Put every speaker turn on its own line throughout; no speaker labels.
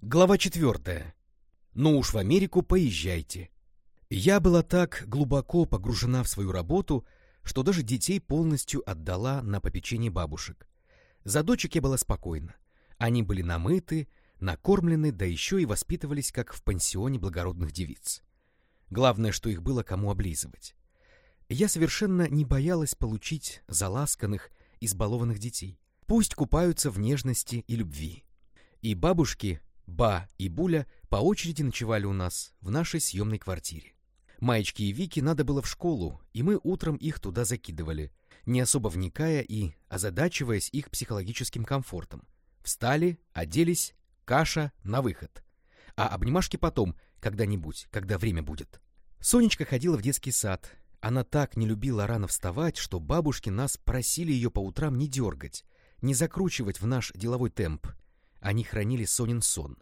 Глава четвертая. Ну уж в Америку поезжайте. Я была так глубоко погружена в свою работу, что даже детей полностью отдала на попечение бабушек. За дочек я была спокойна. Они были намыты, накормлены, да еще и воспитывались, как в пансионе благородных девиц. Главное, что их было кому облизывать. Я совершенно не боялась получить заласканных, избалованных детей. Пусть купаются в нежности и любви. И бабушки Ба и Буля по очереди ночевали у нас в нашей съемной квартире. Маечке и Вике надо было в школу, и мы утром их туда закидывали, не особо вникая и озадачиваясь их психологическим комфортом. Встали, оделись, каша на выход. А обнимашки потом, когда-нибудь, когда время будет. Сонечка ходила в детский сад. Она так не любила рано вставать, что бабушки нас просили ее по утрам не дергать, не закручивать в наш деловой темп, они хранили Сонин сон.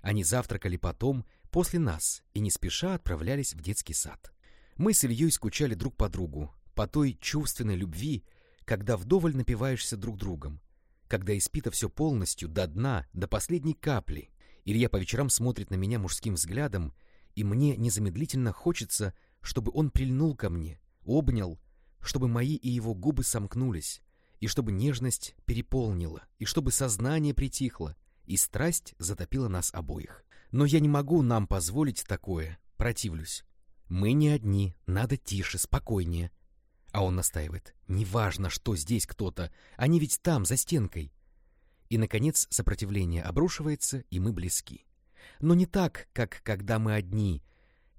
Они завтракали потом, после нас, и не спеша отправлялись в детский сад. Мы с Ильей скучали друг по другу, по той чувственной любви, когда вдоволь напиваешься друг другом, когда испито все полностью, до дна, до последней капли. Илья по вечерам смотрит на меня мужским взглядом, и мне незамедлительно хочется, чтобы он прильнул ко мне, обнял, чтобы мои и его губы сомкнулись, и чтобы нежность переполнила, и чтобы сознание притихло, и страсть затопила нас обоих. Но я не могу нам позволить такое, противлюсь. Мы не одни, надо тише, спокойнее. А он настаивает, неважно, что здесь кто-то, они ведь там, за стенкой. И, наконец, сопротивление обрушивается, и мы близки. Но не так, как когда мы одни,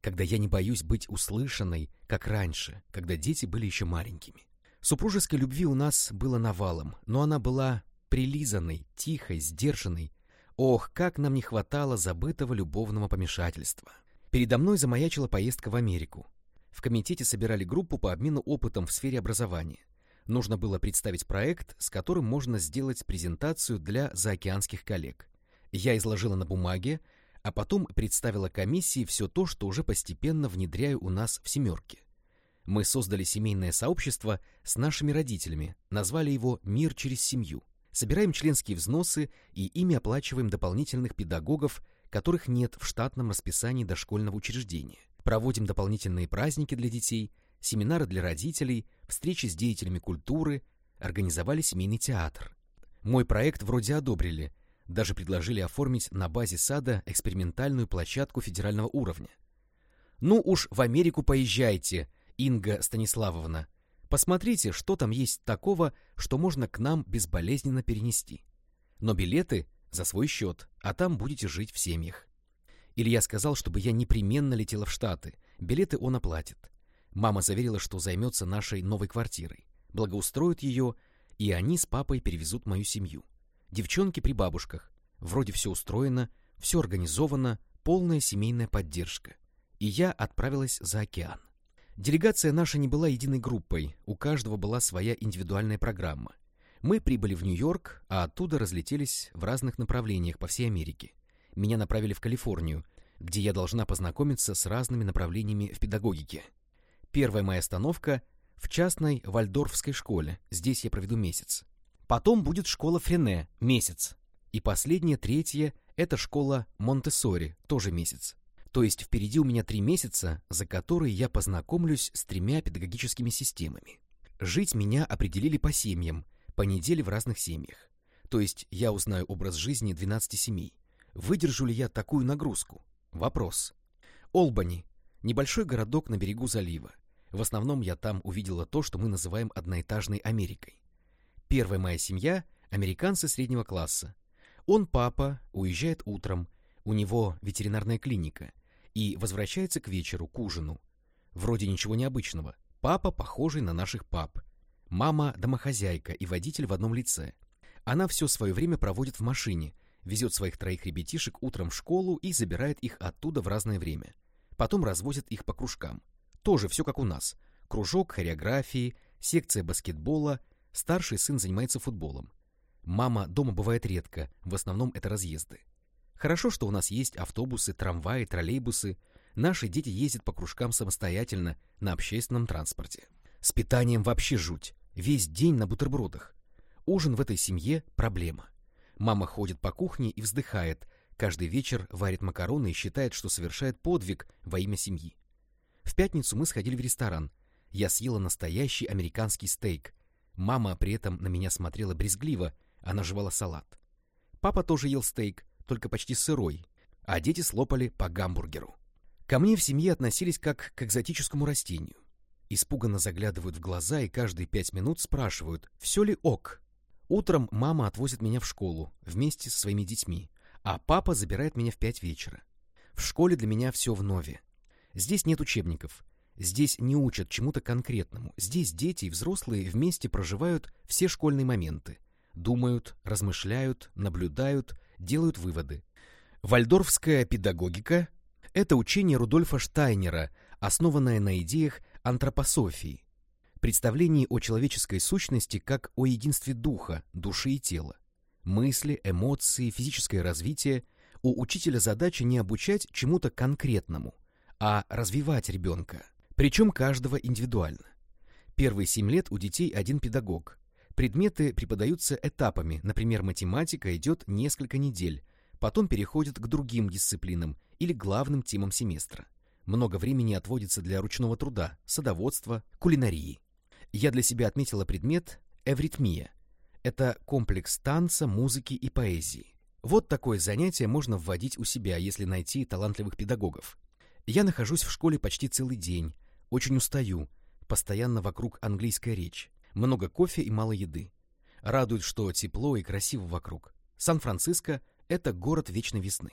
когда я не боюсь быть услышанной, как раньше, когда дети были еще маленькими. Супружеской любви у нас было навалом, но она была прилизанной, тихой, сдержанной. Ох, как нам не хватало забытого любовного помешательства. Передо мной замаячила поездка в Америку. В комитете собирали группу по обмену опытом в сфере образования. Нужно было представить проект, с которым можно сделать презентацию для заокеанских коллег. Я изложила на бумаге, а потом представила комиссии все то, что уже постепенно внедряю у нас в «семерке». Мы создали семейное сообщество с нашими родителями, назвали его «Мир через семью». Собираем членские взносы и ими оплачиваем дополнительных педагогов, которых нет в штатном расписании дошкольного учреждения. Проводим дополнительные праздники для детей, семинары для родителей, встречи с деятелями культуры, организовали семейный театр. Мой проект вроде одобрили, даже предложили оформить на базе сада экспериментальную площадку федерального уровня. «Ну уж в Америку поезжайте», Инга Станиславовна, посмотрите, что там есть такого, что можно к нам безболезненно перенести. Но билеты за свой счет, а там будете жить в семьях. Илья сказал, чтобы я непременно летела в Штаты. Билеты он оплатит. Мама заверила, что займется нашей новой квартирой, благоустроит ее, и они с папой перевезут мою семью. Девчонки при бабушках. Вроде все устроено, все организовано, полная семейная поддержка. И я отправилась за океан. Делегация наша не была единой группой, у каждого была своя индивидуальная программа. Мы прибыли в Нью-Йорк, а оттуда разлетелись в разных направлениях по всей Америке. Меня направили в Калифорнию, где я должна познакомиться с разными направлениями в педагогике. Первая моя остановка — в частной Вальдорфской школе, здесь я проведу месяц. Потом будет школа Френе, месяц. И последняя, третья — это школа Монтессори, тоже месяц. То есть впереди у меня три месяца, за которые я познакомлюсь с тремя педагогическими системами. Жить меня определили по семьям, по неделе в разных семьях. То есть я узнаю образ жизни 12 семей. Выдержу ли я такую нагрузку? Вопрос. Олбани. Небольшой городок на берегу залива. В основном я там увидела то, что мы называем одноэтажной Америкой. Первая моя семья – американцы среднего класса. Он папа, уезжает утром, у него ветеринарная клиника, и возвращается к вечеру, к ужину. Вроде ничего необычного. Папа похожий на наших пап. Мама домохозяйка и водитель в одном лице. Она все свое время проводит в машине, везет своих троих ребятишек утром в школу и забирает их оттуда в разное время. Потом развозит их по кружкам. Тоже все как у нас. Кружок хореографии, секция баскетбола, старший сын занимается футболом. Мама дома бывает редко, в основном это разъезды. Хорошо, что у нас есть автобусы, трамваи, троллейбусы. Наши дети ездят по кружкам самостоятельно на общественном транспорте. С питанием вообще жуть. Весь день на бутербродах. Ужин в этой семье – проблема. Мама ходит по кухне и вздыхает, Каждый вечер варит макароны и считает, что совершает подвиг во имя семьи. В пятницу мы сходили в ресторан. Я съела настоящий американский стейк. Мама при этом на меня смотрела брезгливо, она жевала салат. Папа тоже ел стейк, только почти сырой, а дети слопали по гамбургеру. Ко мне в семье относились как к экзотическому растению. Испуганно заглядывают в глаза и каждые пять минут спрашивают, все ли ок. Утром мама отвозит меня в школу вместе со своими детьми, а папа забирает меня в пять вечера. В школе для меня все вновь. Здесь нет учебников, здесь не учат чему-то конкретному, здесь дети и взрослые вместе проживают все школьные моменты, думают, размышляют, наблюдают, делают выводы. Вальдорфская педагогика — это учение Рудольфа Штайнера, основанное на идеях антропософии, представлении о человеческой сущности как о единстве духа, души и тела мысли, эмоции, физическое развитие, у учителя задача не обучать чему-то конкретному, а развивать ребенка, причем каждого индивидуально. Первые семь лет у детей один педагог. Предметы преподаются этапами, например, математика идет несколько недель, потом переходит к другим дисциплинам или главным темам семестра. Много времени отводится для ручного труда, садоводства, кулинарии. Я для себя отметила предмет «эвритмия», это комплекс танца, музыки и поэзии. Вот такое занятие можно вводить у себя, если найти талантливых педагогов. Я нахожусь в школе почти целый день, очень устаю, постоянно вокруг английская речь, много кофе и мало еды. Радует, что тепло и красиво вокруг. Сан-Франциско — это город вечной весны.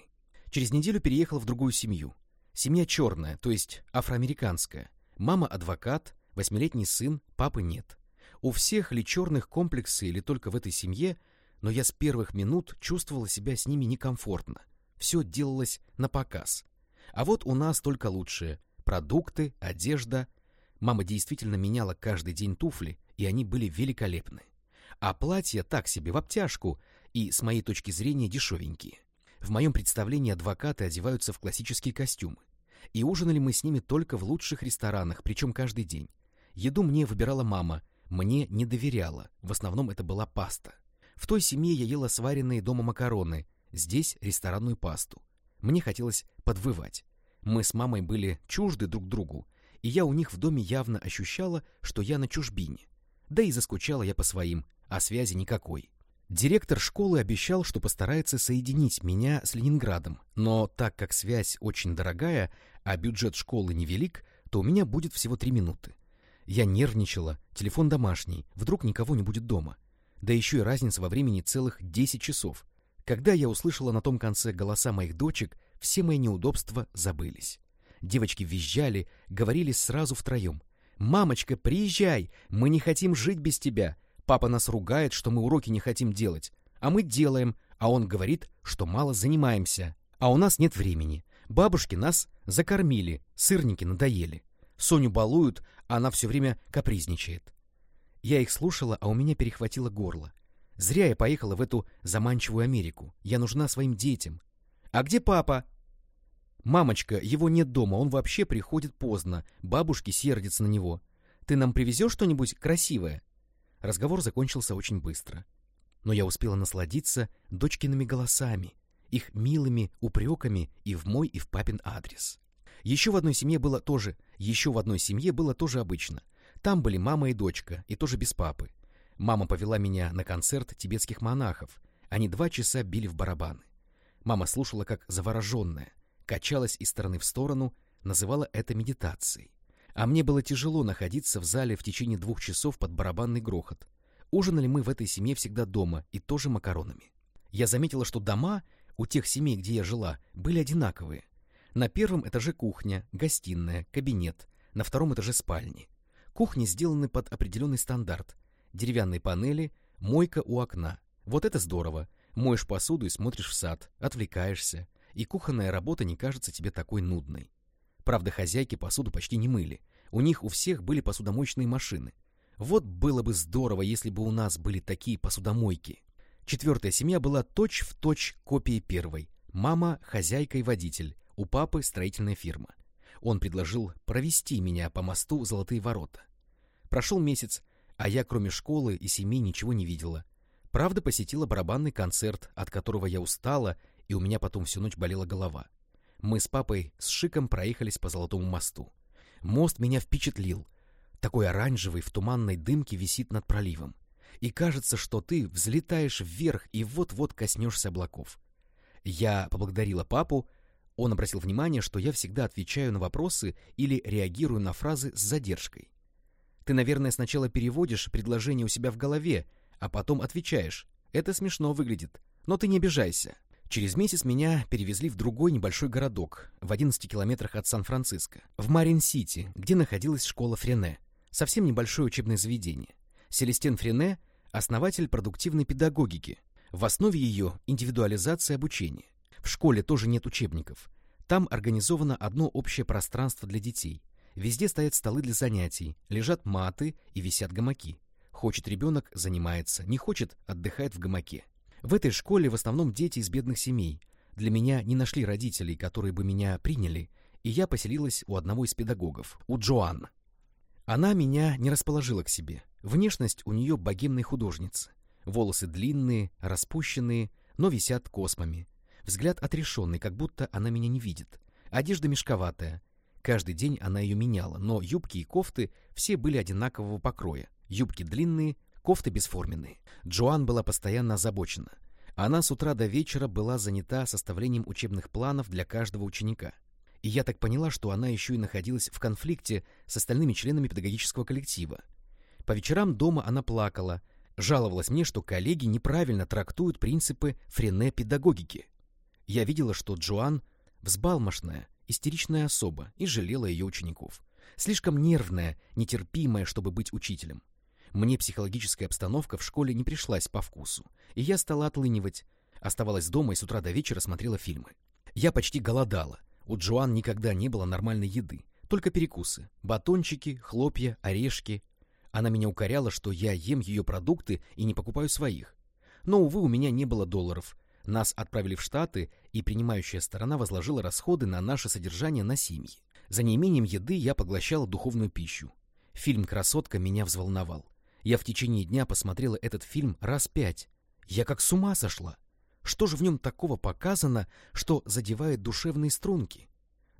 Через неделю переехал в другую семью. Семья черная, то есть афроамериканская. Мама адвокат, восьмилетний сын, папы нет. У всех ли черных комплексы или только в этой семье, но я с первых минут чувствовала себя с ними некомфортно. Все делалось на показ. А вот у нас только лучшее. Продукты, одежда. Мама действительно меняла каждый день туфли, и они были великолепны. А платья так себе, в обтяжку, и, с моей точки зрения, дешевенькие. В моем представлении адвокаты одеваются в классические костюмы. И ужинали мы с ними только в лучших ресторанах, причем каждый день. Еду мне выбирала мама, мне не доверяла, в основном это была паста. В той семье я ела сваренные дома макароны, здесь ресторанную пасту. Мне хотелось подвывать. Мы с мамой были чужды друг другу, и я у них в доме явно ощущала, что я на чужбине. Да и заскучала я по своим, а связи никакой. Директор школы обещал, что постарается соединить меня с Ленинградом, но так как связь очень дорогая, а бюджет школы невелик, то у меня будет всего три минуты. Я нервничала, телефон домашний, вдруг никого не будет дома. Да еще и разница во времени целых 10 часов. Когда я услышала на том конце голоса моих дочек, все мои неудобства забылись. Девочки визжали, говорили сразу втроем. «Мамочка, приезжай! Мы не хотим жить без тебя! Папа нас ругает, что мы уроки не хотим делать. А мы делаем, а он говорит, что мало занимаемся. А у нас нет времени. Бабушки нас закормили, сырники надоели. Соню балуют, а она все время капризничает. Я их слушала, а у меня перехватило горло. Зря я поехала в эту заманчивую Америку. Я нужна своим детям. А где папа? Мамочка, его нет дома, он вообще приходит поздно. Бабушки сердятся на него. Ты нам привезешь что-нибудь красивое? Разговор закончился очень быстро. Но я успела насладиться дочкиными голосами, их милыми упреками и в мой, и в папин адрес. Еще в одной семье было тоже, еще в одной семье было тоже обычно. Там были мама и дочка, и тоже без папы. Мама повела меня на концерт тибетских монахов. Они два часа били в барабаны. Мама слушала как завороженная, качалась из стороны в сторону, называла это медитацией. А мне было тяжело находиться в зале в течение двух часов под барабанный грохот. Ужинали мы в этой семье всегда дома и тоже макаронами. Я заметила, что дома у тех семей, где я жила, были одинаковые. На первом этаже кухня, гостиная, кабинет, на втором этаже спальни. Кухни сделаны под определенный стандарт. Деревянные панели, мойка у окна. Вот это здорово. Моешь посуду и смотришь в сад, отвлекаешься, и кухонная работа не кажется тебе такой нудной. Правда, хозяйки посуду почти не мыли. У них у всех были посудомоечные машины. Вот было бы здорово, если бы у нас были такие посудомойки. Четвертая семья была точь-в-точь точь копией первой. Мама, хозяйка и водитель. У папы строительная фирма. Он предложил провести меня по мосту Золотые ворота. Прошел месяц, а я кроме школы и семьи ничего не видела. Правда, посетила барабанный концерт, от которого я устала и у меня потом всю ночь болела голова. Мы с папой с Шиком проехались по Золотому мосту. Мост меня впечатлил. Такой оранжевый в туманной дымке висит над проливом. И кажется, что ты взлетаешь вверх и вот-вот коснешься облаков. Я поблагодарила папу, он обратил внимание, что я всегда отвечаю на вопросы или реагирую на фразы с задержкой. Ты, наверное, сначала переводишь предложение у себя в голове, а потом отвечаешь. Это смешно выглядит, но ты не обижайся. Через месяц меня перевезли в другой небольшой городок, в 11 километрах от Сан-Франциско, в Марин-Сити, где находилась школа Френе, совсем небольшое учебное заведение. Селестен Френе – основатель продуктивной педагогики. В основе ее – индивидуализация обучения. В школе тоже нет учебников. Там организовано одно общее пространство для детей. Везде стоят столы для занятий, лежат маты и висят гамаки. Хочет ребенок – занимается, не хочет – отдыхает в гамаке. В этой школе в основном дети из бедных семей. Для меня не нашли родителей, которые бы меня приняли, и я поселилась у одного из педагогов, у Джоан. Она меня не расположила к себе. Внешность у нее богемной художницы. Волосы длинные, распущенные, но висят космами. Взгляд отрешенный, как будто она меня не видит. Одежда мешковатая. Каждый день она ее меняла, но юбки и кофты все были одинакового покроя. Юбки длинные, кофты бесформенные. Джоан была постоянно озабочена. Она с утра до вечера была занята составлением учебных планов для каждого ученика. И я так поняла, что она еще и находилась в конфликте с остальными членами педагогического коллектива. По вечерам дома она плакала, жаловалась мне, что коллеги неправильно трактуют принципы френе педагогики. Я видела, что Джоан взбалмошная, истеричная особа и жалела ее учеников. Слишком нервная, нетерпимая, чтобы быть учителем. Мне психологическая обстановка в школе не пришлась по вкусу, и я стала отлынивать. Оставалась дома и с утра до вечера смотрела фильмы. Я почти голодала. У Джоан никогда не было нормальной еды, только перекусы. Батончики, хлопья, орешки. Она меня укоряла, что я ем ее продукты и не покупаю своих. Но, увы, у меня не было долларов. Нас отправили в Штаты, и принимающая сторона возложила расходы на наше содержание на семьи. За неимением еды я поглощала духовную пищу. Фильм «Красотка» меня взволновал. Я в течение дня посмотрела этот фильм раз пять. Я как с ума сошла. Что же в нем такого показано, что задевает душевные струнки?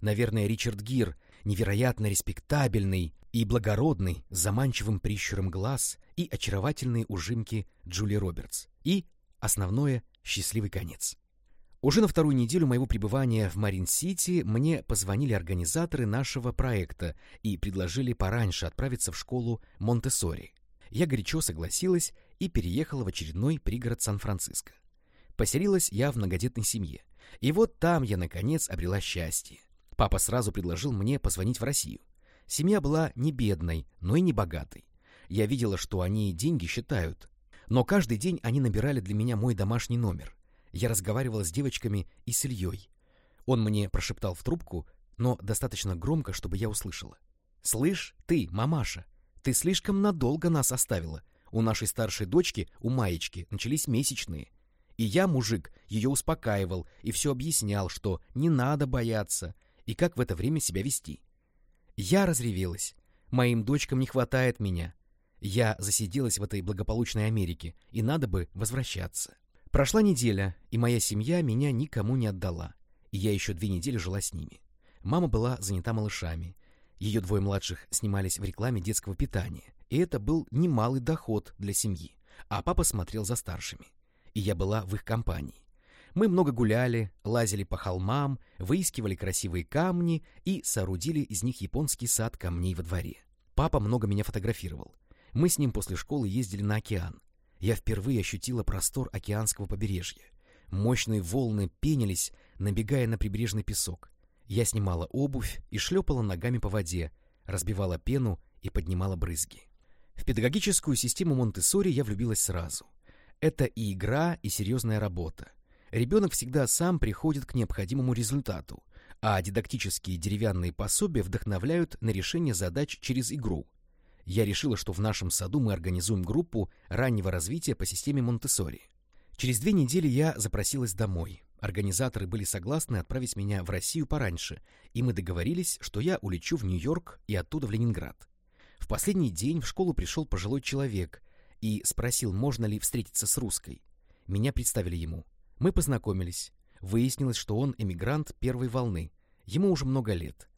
Наверное, Ричард Гир, невероятно респектабельный и благородный, с заманчивым прищуром глаз и очаровательные ужимки Джули Робертс. И, основное, счастливый конец. Уже на вторую неделю моего пребывания в Марин-Сити мне позвонили организаторы нашего проекта и предложили пораньше отправиться в школу Монтессори. Я горячо согласилась и переехала в очередной пригород Сан-Франциско. Поселилась я в многодетной семье. И вот там я, наконец, обрела счастье. Папа сразу предложил мне позвонить в Россию. Семья была не бедной, но и не богатой. Я видела, что они деньги считают. Но каждый день они набирали для меня мой домашний номер. Я разговаривала с девочками и с Ильей. Он мне прошептал в трубку, но достаточно громко, чтобы я услышала. «Слышь, ты, мамаша, ты слишком надолго нас оставила. У нашей старшей дочки, у Маечки, начались месячные. И я, мужик, ее успокаивал и все объяснял, что не надо бояться и как в это время себя вести. Я разревелась. Моим дочкам не хватает меня. Я засиделась в этой благополучной Америке, и надо бы возвращаться. Прошла неделя, и моя семья меня никому не отдала, и я еще две недели жила с ними. Мама была занята малышами, ее двое младших снимались в рекламе детского питания, и это был немалый доход для семьи, а папа смотрел за старшими. И я была в их компании. Мы много гуляли, лазили по холмам, выискивали красивые камни и соорудили из них японский сад камней во дворе. Папа много меня фотографировал. Мы с ним после школы ездили на океан. Я впервые ощутила простор океанского побережья. Мощные волны пенились, набегая на прибрежный песок. Я снимала обувь и шлепала ногами по воде, разбивала пену и поднимала брызги. В педагогическую систему Монтессори я влюбилась сразу. Это и игра, и серьезная работа. Ребенок всегда сам приходит к необходимому результату, а дидактические деревянные пособия вдохновляют на решение задач через игру. Я решила, что в нашем саду мы организуем группу раннего развития по системе Монтессори. Через две недели я запросилась домой. Организаторы были согласны отправить меня в Россию пораньше, и мы договорились, что я улечу в Нью-Йорк и оттуда в Ленинград. В последний день в школу пришел пожилой человек и спросил, можно ли встретиться с русской. Меня представили ему. Мы познакомились. Выяснилось, что он эмигрант первой волны. Ему уже много лет.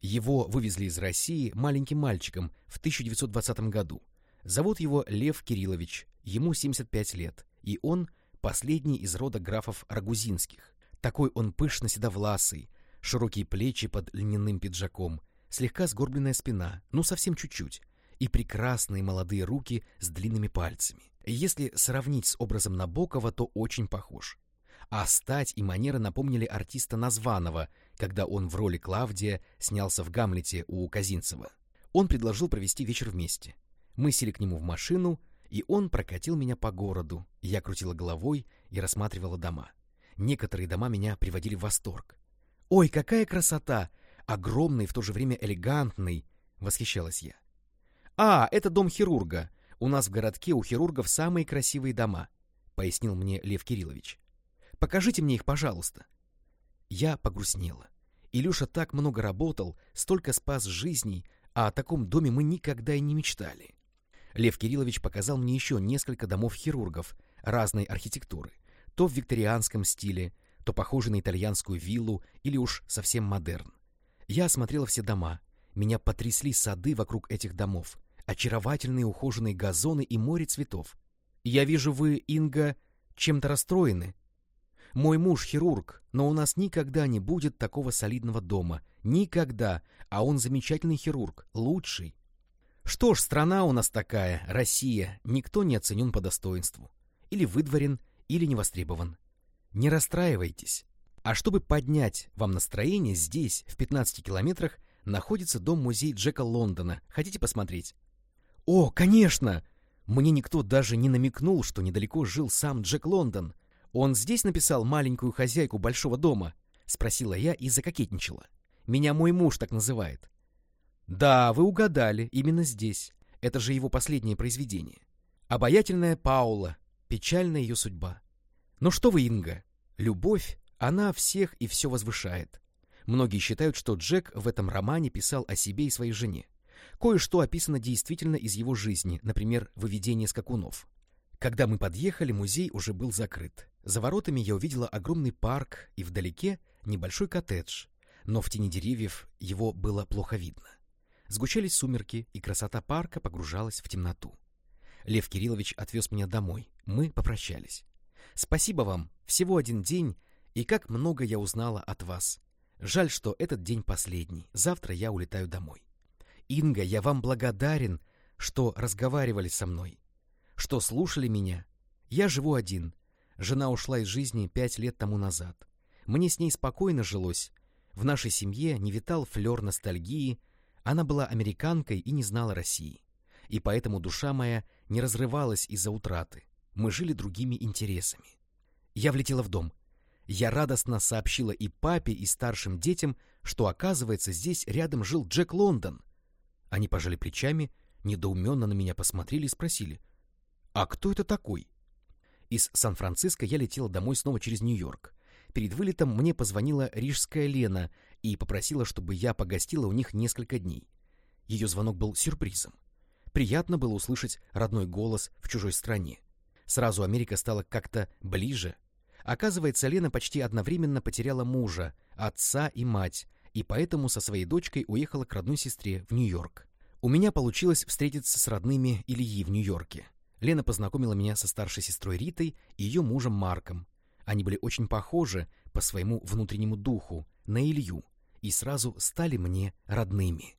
Его вывезли из России маленьким мальчиком в 1920 году. Зовут его Лев Кириллович, ему 75 лет, и он последний из рода графов Рагузинских. Такой он пышно-седовласый, широкие плечи под льняным пиджаком, слегка сгорбленная спина, ну совсем чуть-чуть, и прекрасные молодые руки с длинными пальцами. Если сравнить с образом Набокова, то очень похож. А стать и манеры напомнили артиста Названова, когда он в роли Клавдия снялся в «Гамлете» у Казинцева. Он предложил провести вечер вместе. Мы сели к нему в машину, и он прокатил меня по городу. Я крутила головой и рассматривала дома. Некоторые дома меня приводили в восторг. «Ой, какая красота! Огромный, в то же время элегантный!» — восхищалась я. «А, это дом хирурга. У нас в городке у хирургов самые красивые дома», — пояснил мне Лев Кириллович. «Покажите мне их, пожалуйста». Я погрустнела. Илюша так много работал, столько спас жизней, а о таком доме мы никогда и не мечтали. Лев Кириллович показал мне еще несколько домов хирургов разной архитектуры, то в викторианском стиле, то похожий на итальянскую виллу или уж совсем модерн. Я осмотрела все дома. Меня потрясли сады вокруг этих домов, очаровательные ухоженные газоны и море цветов. Я вижу, вы, Инга, чем-то расстроены. Мой муж хирург, но у нас никогда не будет такого солидного дома. Никогда. А он замечательный хирург, лучший. Что ж, страна у нас такая, Россия, никто не оценен по достоинству. Или выдворен, или не востребован. Не расстраивайтесь. А чтобы поднять вам настроение, здесь, в 15 километрах, находится дом-музей Джека Лондона. Хотите посмотреть? О, конечно! Мне никто даже не намекнул, что недалеко жил сам Джек Лондон. Он здесь написал маленькую хозяйку большого дома? Спросила я и закокетничала. Меня мой муж так называет. Да, вы угадали, именно здесь. Это же его последнее произведение. Обаятельная Паула, печальная ее судьба. Ну что вы, Инга, любовь, она всех и все возвышает. Многие считают, что Джек в этом романе писал о себе и своей жене. Кое-что описано действительно из его жизни, например, выведение скакунов. Когда мы подъехали, музей уже был закрыт. За воротами я увидела огромный парк и вдалеке небольшой коттедж, но в тени деревьев его было плохо видно. Сгучались сумерки, и красота парка погружалась в темноту. Лев Кириллович отвез меня домой. Мы попрощались. Спасибо вам. Всего один день, и как много я узнала от вас. Жаль, что этот день последний. Завтра я улетаю домой. Инга, я вам благодарен, что разговаривали со мной, что слушали меня. Я живу один. Жена ушла из жизни пять лет тому назад. Мне с ней спокойно жилось. В нашей семье не витал флер ностальгии, она была американкой и не знала России. И поэтому душа моя не разрывалась из-за утраты. Мы жили другими интересами. Я влетела в дом. Я радостно сообщила и папе, и старшим детям, что, оказывается, здесь рядом жил Джек Лондон. Они пожали плечами, недоуменно на меня посмотрели и спросили, «А кто это такой?» Из Сан-Франциско я летела домой снова через Нью-Йорк. Перед вылетом мне позвонила рижская Лена и попросила, чтобы я погостила у них несколько дней. Ее звонок был сюрпризом. Приятно было услышать родной голос в чужой стране. Сразу Америка стала как-то ближе. Оказывается, Лена почти одновременно потеряла мужа, отца и мать, и поэтому со своей дочкой уехала к родной сестре в Нью-Йорк. У меня получилось встретиться с родными Ильи в Нью-Йорке. Лена познакомила меня со старшей сестрой Ритой и ее мужем Марком. Они были очень похожи по своему внутреннему духу на Илью, и сразу стали мне родными.